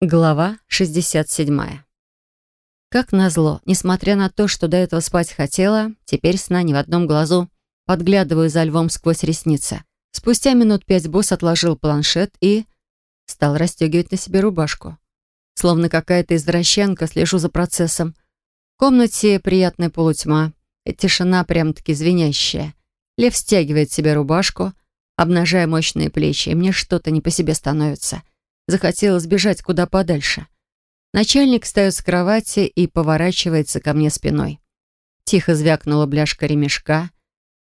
Глава 67. Как назло, несмотря на то, что до этого спать хотела, теперь сна ни в одном глазу, подглядываю за львом сквозь ресницы. Спустя минут пять босс отложил планшет и стал расстегивать на себе рубашку. Словно какая-то извращенка, слежу за процессом. В комнате приятная полутьма, и тишина прям-таки звенящая. Лев стягивает себе рубашку, обнажая мощные плечи, и мне что-то не по себе становится — Захотелось бежать куда подальше. Начальник встает с кровати и поворачивается ко мне спиной. Тихо звякнула бляшка ремешка.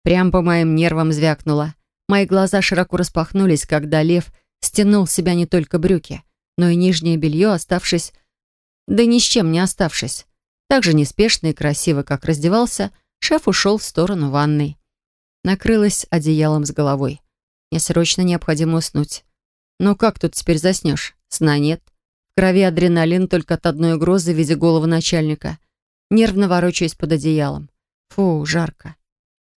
Прям по моим нервам звякнула. Мои глаза широко распахнулись, когда лев стянул с себя не только брюки, но и нижнее белье, оставшись... Да ни с чем не оставшись. Так же неспешно и красиво, как раздевался, шеф ушел в сторону ванной. Накрылась одеялом с головой. Мне срочно необходимо уснуть. Но как тут теперь заснешь? Сна нет. В крови адреналин только от одной угрозы в виде головы начальника. Нервно ворочаюсь под одеялом. Фу, жарко.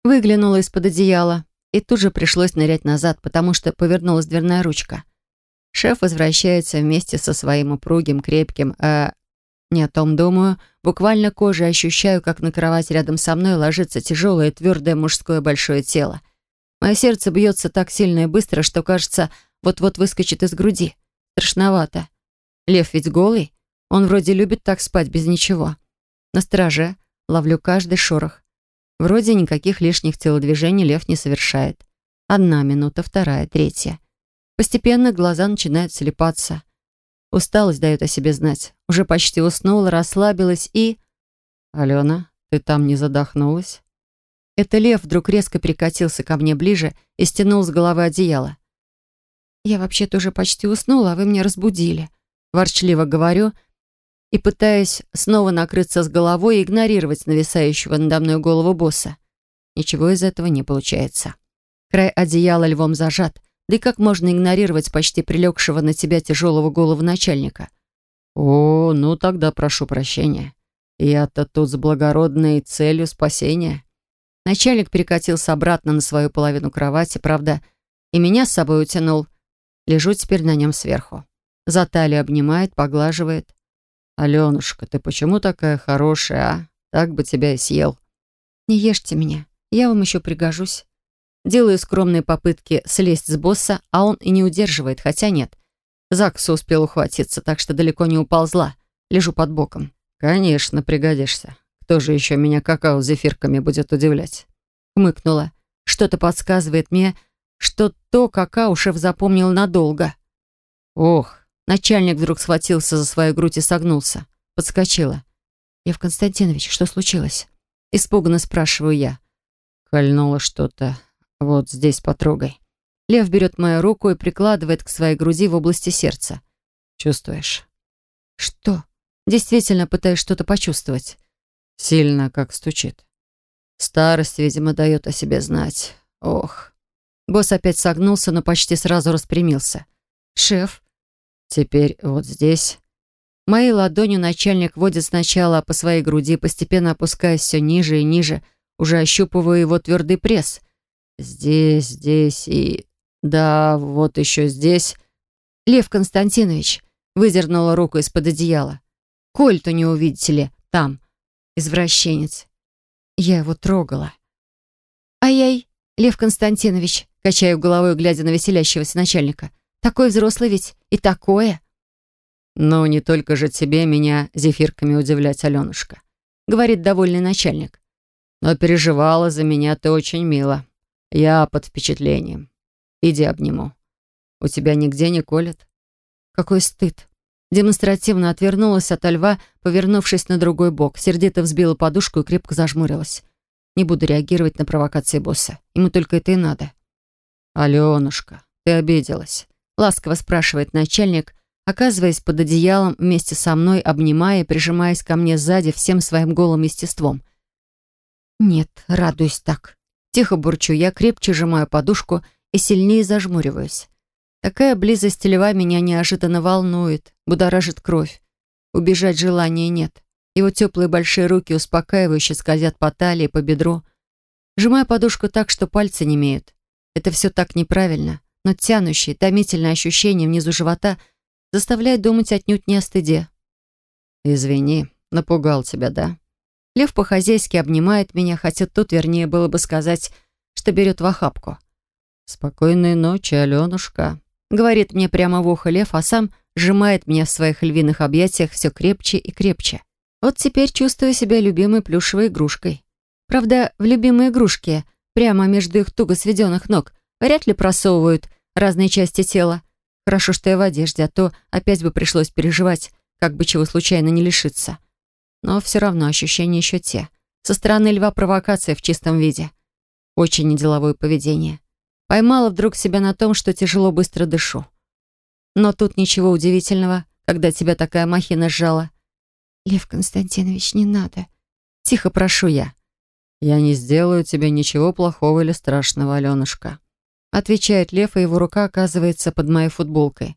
Выглянула из-под одеяла, и тут же пришлось нырять назад, потому что повернулась дверная ручка. Шеф возвращается вместе со своим упругим, крепким, э, не о том думаю, буквально кожей ощущаю, как на кровать рядом со мной ложится тяжелое, твердое мужское большое тело. Мое сердце бьется так сильно и быстро, что, кажется, вот-вот выскочит из груди. Страшновато. Лев ведь голый. Он вроде любит так спать без ничего. На страже ловлю каждый шорох. Вроде никаких лишних телодвижений лев не совершает. Одна минута, вторая, третья. Постепенно глаза начинают слепаться. Усталость дает о себе знать. Уже почти уснула, расслабилась и... «Алена, ты там не задохнулась?» Это лев вдруг резко перекатился ко мне ближе и стянул с головы одеяло. «Я вообще-то уже почти уснула, а вы меня разбудили», — ворчливо говорю и пытаюсь снова накрыться с головой и игнорировать нависающего надо мной голову босса. Ничего из этого не получается. Край одеяла львом зажат, да и как можно игнорировать почти прилегшего на тебя тяжелого голову начальника? «О, ну тогда прошу прощения. Я-то тут с благородной целью спасения». Начальник перекатился обратно на свою половину кровати, правда, и меня с собой утянул — Лежу теперь на нем сверху. За талию обнимает, поглаживает. «Аленушка, ты почему такая хорошая, а? Так бы тебя и съел». «Не ешьте меня, я вам еще пригожусь». Делаю скромные попытки слезть с босса, а он и не удерживает, хотя нет. Закса успел ухватиться, так что далеко не уползла. Лежу под боком. «Конечно, пригодишься. Кто же еще меня какао с зефирками будет удивлять?» Хмыкнула. Что-то подсказывает мне, что то какао шеф запомнил надолго. Ох, начальник вдруг схватился за свою грудь и согнулся. Подскочила. «Лев Константинович, что случилось?» Испуганно спрашиваю я. Кольнуло что-то. Вот здесь потрогай. Лев берет мою руку и прикладывает к своей груди в области сердца. Чувствуешь? Что? Действительно пытаюсь что-то почувствовать. Сильно как стучит. Старость, видимо, дает о себе знать. Ох. Босс опять согнулся, но почти сразу распрямился. «Шеф?» «Теперь вот здесь». Моей ладонью начальник водит сначала по своей груди, постепенно опускаясь все ниже и ниже, уже ощупывая его твердый пресс. «Здесь, здесь и... да, вот еще здесь...» «Лев Константинович», — выдернула руку из-под одеяла. «Коль-то не увидите ли, там, извращенец». Я его трогала. «Ай-яй, Лев Константинович», Качаю головой, глядя на веселящегося начальника. «Такой взрослый ведь и такое!» «Ну, не только же тебе меня зефирками удивлять, Аленушка», — говорит довольный начальник. «Но переживала за меня ты очень мило. Я под впечатлением. Иди обниму. У тебя нигде не колет?» «Какой стыд!» Демонстративно отвернулась от льва, повернувшись на другой бок, сердито взбила подушку и крепко зажмурилась. Не буду реагировать на провокации босса. Ему только это и надо. «Аленушка, ты обиделась?» — ласково спрашивает начальник, оказываясь под одеялом вместе со мной, обнимая и прижимаясь ко мне сзади всем своим голым естеством. «Нет, радуюсь так». Тихо бурчу я, крепче сжимаю подушку и сильнее зажмуриваюсь. Такая близость льва меня неожиданно волнует, будоражит кровь. Убежать желания нет. Его теплые большие руки успокаивающе скользят по талии, по бедру. Сжимаю подушку так, что пальцы не имеют. Это все так неправильно, но тянущее, томительное ощущение внизу живота заставляет думать отнюдь не о стыде. «Извини, напугал тебя, да?» Лев по-хозяйски обнимает меня, хотя тут, вернее, было бы сказать, что берет в охапку. «Спокойной ночи, Аленушка», — говорит мне прямо в ухо Лев, а сам сжимает меня в своих львиных объятиях все крепче и крепче. Вот теперь чувствую себя любимой плюшевой игрушкой. Правда, в любимой игрушке, прямо между их туго сведенных ног, вряд ли просовывают разные части тела. Хорошо, что я в одежде, а то опять бы пришлось переживать, как бы чего случайно не лишиться. Но все равно ощущения еще те. Со стороны льва провокация в чистом виде. Очень неделовое поведение. Поймала вдруг себя на том, что тяжело быстро дышу. Но тут ничего удивительного, когда тебя такая махина сжала. «Лев Константинович, не надо». Тихо прошу я. «Я не сделаю тебе ничего плохого или страшного, Аленушка», отвечает Лев, и его рука оказывается под моей футболкой.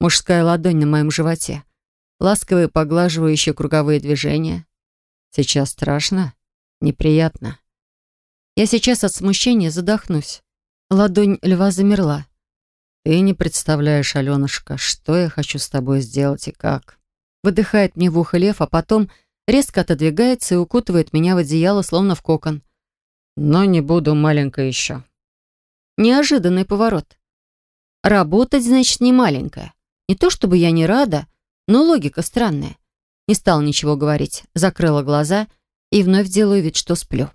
Мужская ладонь на моем животе. Ласковые поглаживающие круговые движения. Сейчас страшно? Неприятно? Я сейчас от смущения задохнусь. Ладонь льва замерла. Ты не представляешь, Аленушка, что я хочу с тобой сделать и как. Выдыхает мне в ухо лев, а потом резко отодвигается и укутывает меня в одеяло, словно в кокон. Но не буду маленькая еще. Неожиданный поворот. Работать, значит, не маленькая. Не то чтобы я не рада, но логика странная. Не стала ничего говорить, закрыла глаза и вновь делаю вид, что сплю.